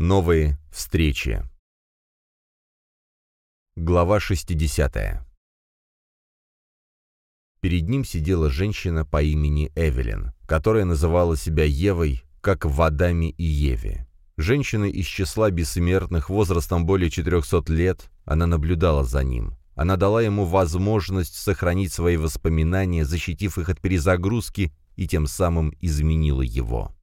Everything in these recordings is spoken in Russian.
Новые встречи. Глава 60. Перед ним сидела женщина по имени Эвелин, которая называла себя Евой, как в Адаме и Еве. Женщина из числа бессмертных возрастом более 400 лет, она наблюдала за ним. Она дала ему возможность сохранить свои воспоминания, защитив их от перезагрузки, и тем самым изменила его.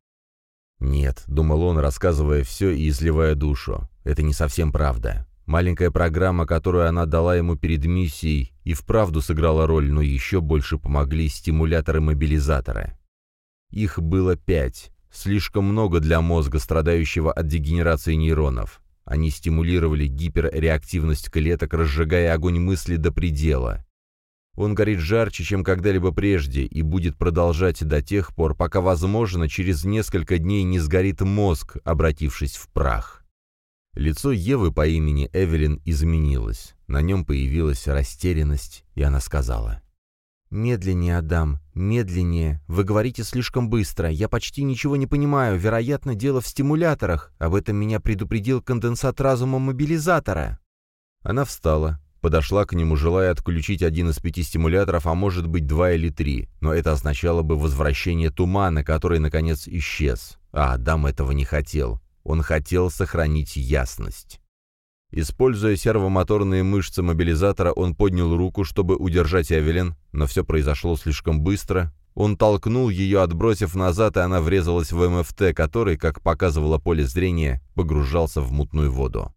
«Нет», — думал он, рассказывая все и изливая душу, — «это не совсем правда. Маленькая программа, которую она дала ему перед миссией, и вправду сыграла роль, но еще больше помогли стимуляторы-мобилизаторы. Их было пять, слишком много для мозга, страдающего от дегенерации нейронов. Они стимулировали гиперреактивность клеток, разжигая огонь мысли до предела. Он горит жарче, чем когда-либо прежде, и будет продолжать до тех пор, пока, возможно, через несколько дней не сгорит мозг, обратившись в прах. Лицо Евы по имени Эвелин изменилось. На нем появилась растерянность, и она сказала. «Медленнее, Адам, медленнее. Вы говорите слишком быстро. Я почти ничего не понимаю. Вероятно, дело в стимуляторах. Об этом меня предупредил конденсат разума мобилизатора». Она встала, подошла к нему, желая отключить один из пяти стимуляторов, а может быть два или три, но это означало бы возвращение тумана, который, наконец, исчез. А Адам этого не хотел. Он хотел сохранить ясность. Используя сервомоторные мышцы мобилизатора, он поднял руку, чтобы удержать Эвелин, но все произошло слишком быстро. Он толкнул ее, отбросив назад, и она врезалась в МФТ, который, как показывало поле зрения, погружался в мутную воду.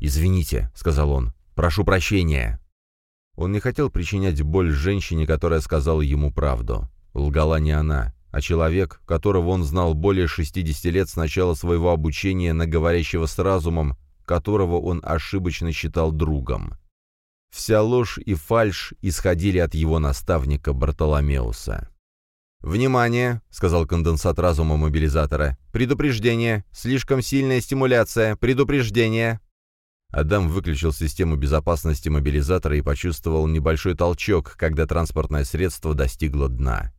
«Извините», — сказал он, Прошу прощения». Он не хотел причинять боль женщине, которая сказала ему правду. Лгала не она, а человек, которого он знал более 60 лет с начала своего обучения на говорящего с разумом, которого он ошибочно считал другом. Вся ложь и фальшь исходили от его наставника Бартоломеуса. «Внимание!» — сказал конденсат разума мобилизатора. «Предупреждение! Слишком сильная стимуляция! Предупреждение!» Адам выключил систему безопасности мобилизатора и почувствовал небольшой толчок, когда транспортное средство достигло дна.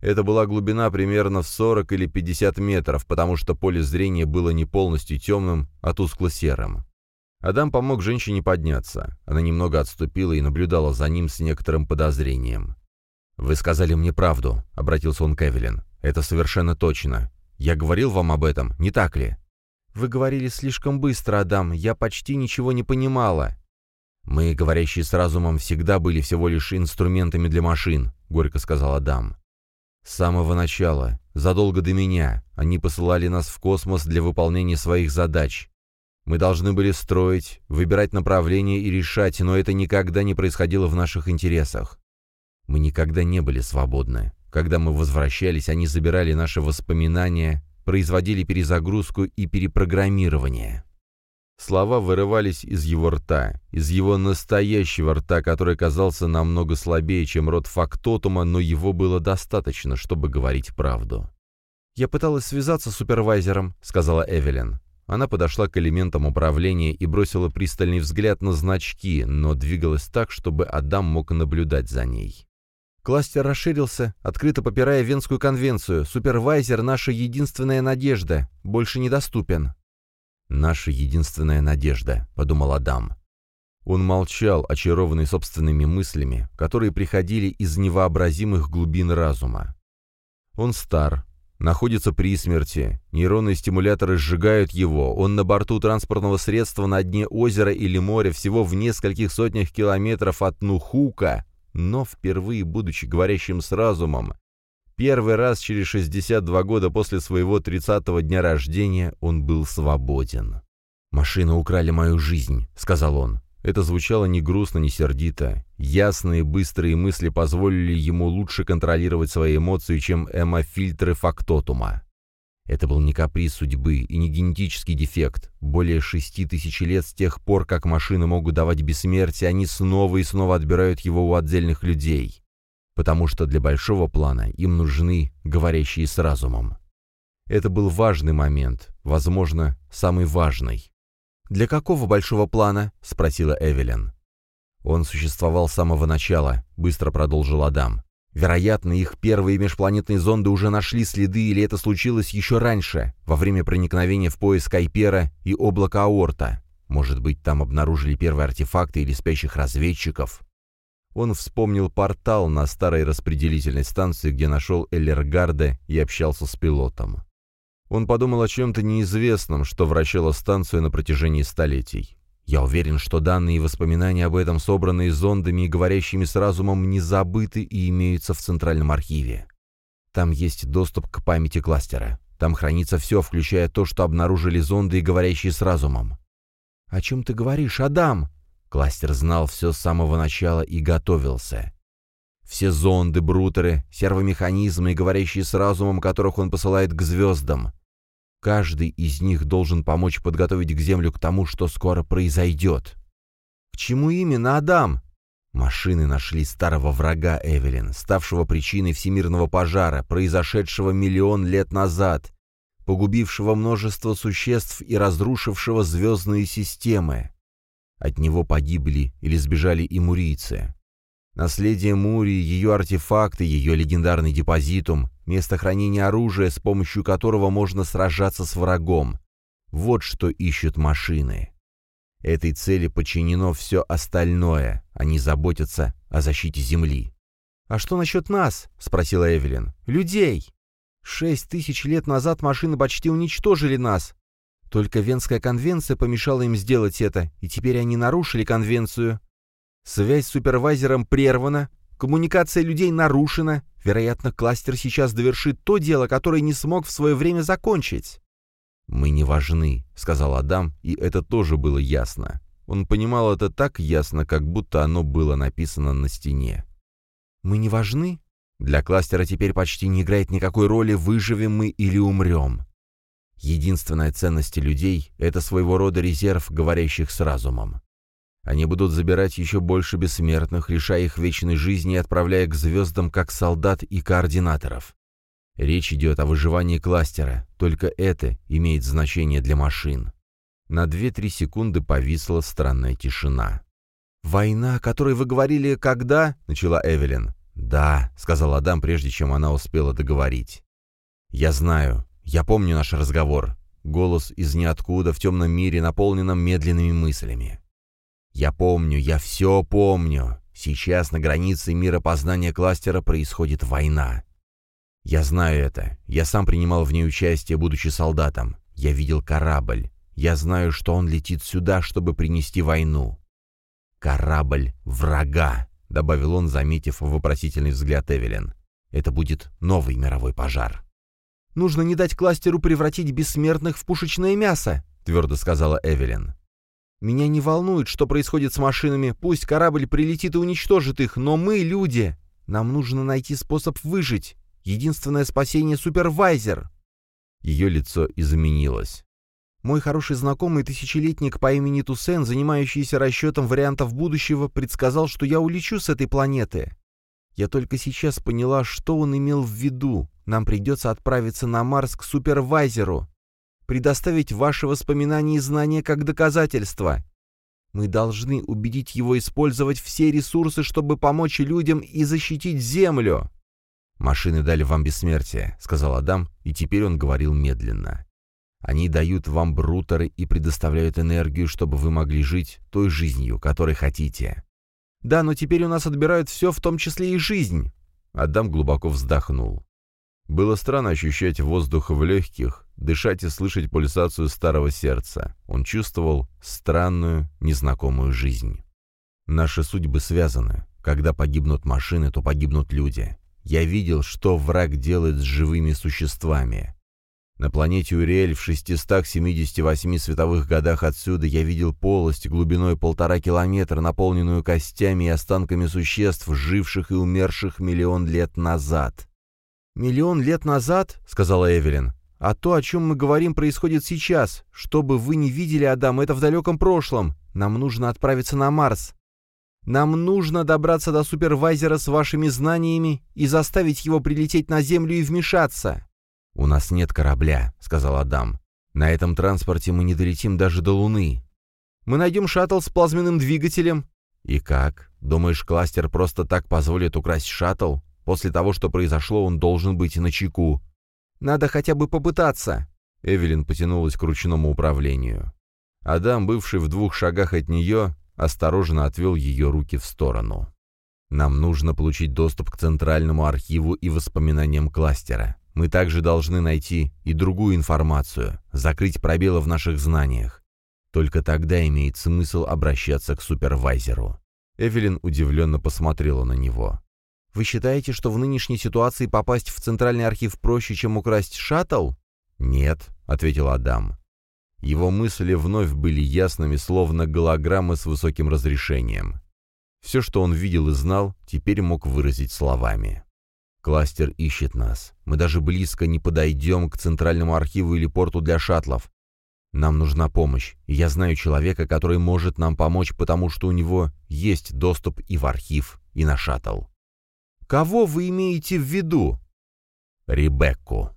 Это была глубина примерно в 40 или 50 метров, потому что поле зрения было не полностью темным, а тускло-серым. Адам помог женщине подняться. Она немного отступила и наблюдала за ним с некоторым подозрением. «Вы сказали мне правду», — обратился он к Эвелин. «Это совершенно точно. Я говорил вам об этом, не так ли?» «Вы говорили слишком быстро, Адам, я почти ничего не понимала». «Мы, говорящие с разумом, всегда были всего лишь инструментами для машин», — горько сказал Адам. «С самого начала, задолго до меня, они посылали нас в космос для выполнения своих задач. Мы должны были строить, выбирать направление и решать, но это никогда не происходило в наших интересах. Мы никогда не были свободны. Когда мы возвращались, они забирали наши воспоминания, производили перезагрузку и перепрограммирование. Слова вырывались из его рта, из его настоящего рта, который казался намного слабее, чем рот фактотума, но его было достаточно, чтобы говорить правду. «Я пыталась связаться с супервайзером», — сказала Эвелин. Она подошла к элементам управления и бросила пристальный взгляд на значки, но двигалась так, чтобы Адам мог наблюдать за ней. Кластер расширился, открыто попирая Венскую конвенцию. Супервайзер — наша единственная надежда. Больше недоступен. «Наша единственная надежда», — подумал Адам. Он молчал, очарованный собственными мыслями, которые приходили из невообразимых глубин разума. Он стар, находится при смерти, нейронные стимуляторы сжигают его, он на борту транспортного средства на дне озера или моря всего в нескольких сотнях километров от Нухука, но впервые будучи говорящим с разумом, первый раз через 62 года после своего 30-го дня рождения он был свободен. «Машины украли мою жизнь», — сказал он. Это звучало не грустно, не сердито. Ясные, быстрые мысли позволили ему лучше контролировать свои эмоции, чем эмофильтры фактотума. Это был не каприз судьбы и не генетический дефект. Более шести тысяч лет с тех пор, как машины могут давать бессмертие, они снова и снова отбирают его у отдельных людей. Потому что для большого плана им нужны говорящие с разумом. Это был важный момент, возможно, самый важный. «Для какого большого плана?» — спросила Эвелин. «Он существовал с самого начала», — быстро продолжил Адам. Вероятно, их первые межпланетные зонды уже нашли следы, или это случилось еще раньше, во время проникновения в пояс Кайпера и облака Аорта. Может быть, там обнаружили первые артефакты или спящих разведчиков. Он вспомнил портал на старой распределительной станции, где нашел Эллергарда и общался с пилотом. Он подумал о чем-то неизвестном, что вращало станцию на протяжении столетий. Я уверен, что данные и воспоминания об этом, собранные зондами и говорящими с разумом, не забыты и имеются в Центральном архиве. Там есть доступ к памяти кластера. Там хранится все, включая то, что обнаружили зонды и говорящие с разумом. «О чем ты говоришь, Адам?» Кластер знал все с самого начала и готовился. Все зонды, брутеры, сервомеханизмы и говорящие с разумом, которых он посылает к звездам. Каждый из них должен помочь подготовить к Землю к тому, что скоро произойдет. К чему именно, Адам? Машины нашли старого врага Эвелин, ставшего причиной всемирного пожара, произошедшего миллион лет назад, погубившего множество существ и разрушившего звездные системы. От него погибли или сбежали и мурийцы. Наследие Мурии, ее артефакты, ее легендарный депозитум, место хранения оружия, с помощью которого можно сражаться с врагом. Вот что ищут машины. Этой цели подчинено все остальное. Они заботятся о защите Земли. «А что насчет нас?» — спросила Эвелин. «Людей!» «Шесть тысяч лет назад машины почти уничтожили нас. Только Венская конвенция помешала им сделать это, и теперь они нарушили конвенцию. Связь с супервайзером прервана, коммуникация людей нарушена. Вероятно, кластер сейчас довершит то дело, которое не смог в свое время закончить. «Мы не важны», — сказал Адам, и это тоже было ясно. Он понимал это так ясно, как будто оно было написано на стене. «Мы не важны? Для кластера теперь почти не играет никакой роли, выживем мы или умрем. Единственная ценность людей — это своего рода резерв, говорящих с разумом. Они будут забирать еще больше бессмертных, лишая их вечной жизни и отправляя к звездам как солдат и координаторов. Речь идет о выживании кластера, только это имеет значение для машин. На 2-3 секунды повисла странная тишина. «Война, о которой вы говорили, когда?» — начала Эвелин. «Да», — сказал Адам, прежде чем она успела договорить. «Я знаю. Я помню наш разговор. Голос из ниоткуда в темном мире, наполненном медленными мыслями. Я помню, я все помню. Сейчас на границе мира познания кластера происходит война. Я знаю это. Я сам принимал в ней участие, будучи солдатом. Я видел корабль. Я знаю, что он летит сюда, чтобы принести войну. «Корабль врага», — добавил он, заметив вопросительный взгляд Эвелин. «Это будет новый мировой пожар». «Нужно не дать кластеру превратить бессмертных в пушечное мясо», — твердо сказала Эвелин. Меня не волнует, что происходит с машинами, пусть корабль прилетит и уничтожит их, но мы люди. Нам нужно найти способ выжить. Единственное спасение — супервайзер». Ее лицо изменилось. Мой хороший знакомый тысячелетник по имени Тусен, занимающийся расчетом вариантов будущего, предсказал, что я улечу с этой планеты. Я только сейчас поняла, что он имел в виду. Нам придется отправиться на Марс к супервайзеру предоставить ваши воспоминания и знания как доказательство. Мы должны убедить его использовать все ресурсы, чтобы помочь людям и защитить Землю». «Машины дали вам бессмертие», — сказал Адам, и теперь он говорил медленно. «Они дают вам брутеры и предоставляют энергию, чтобы вы могли жить той жизнью, которой хотите». «Да, но теперь у нас отбирают все, в том числе и жизнь». Адам глубоко вздохнул. Было странно ощущать воздух в легких, дышать и слышать пульсацию старого сердца. Он чувствовал странную, незнакомую жизнь. Наши судьбы связаны. Когда погибнут машины, то погибнут люди. Я видел, что враг делает с живыми существами. На планете Уриэль в 678 световых годах отсюда я видел полость глубиной полтора километра, наполненную костями и останками существ, живших и умерших миллион лет назад. «Миллион лет назад», — сказала Эвелин, а то, о чем мы говорим, происходит сейчас. Что бы вы ни видели, Адам, это в далеком прошлом. Нам нужно отправиться на Марс. Нам нужно добраться до супервайзера с вашими знаниями и заставить его прилететь на Землю и вмешаться». «У нас нет корабля», — сказал Адам. «На этом транспорте мы не долетим даже до Луны. Мы найдем шаттл с плазменным двигателем». «И как? Думаешь, кластер просто так позволит украсть шаттл? После того, что произошло, он должен быть на чеку. «Надо хотя бы попытаться!» Эвелин потянулась к ручному управлению. Адам, бывший в двух шагах от нее, осторожно отвел ее руки в сторону. «Нам нужно получить доступ к центральному архиву и воспоминаниям кластера. Мы также должны найти и другую информацию, закрыть пробелы в наших знаниях. Только тогда имеет смысл обращаться к супервайзеру». Эвелин удивленно посмотрела на него. «Вы считаете, что в нынешней ситуации попасть в центральный архив проще, чем украсть шаттл?» «Нет», — ответил Адам. Его мысли вновь были ясными, словно голограммы с высоким разрешением. Все, что он видел и знал, теперь мог выразить словами. «Кластер ищет нас. Мы даже близко не подойдем к центральному архиву или порту для шаттлов. Нам нужна помощь, и я знаю человека, который может нам помочь, потому что у него есть доступ и в архив, и на шаттл». «Кого вы имеете в виду?» «Ребекку».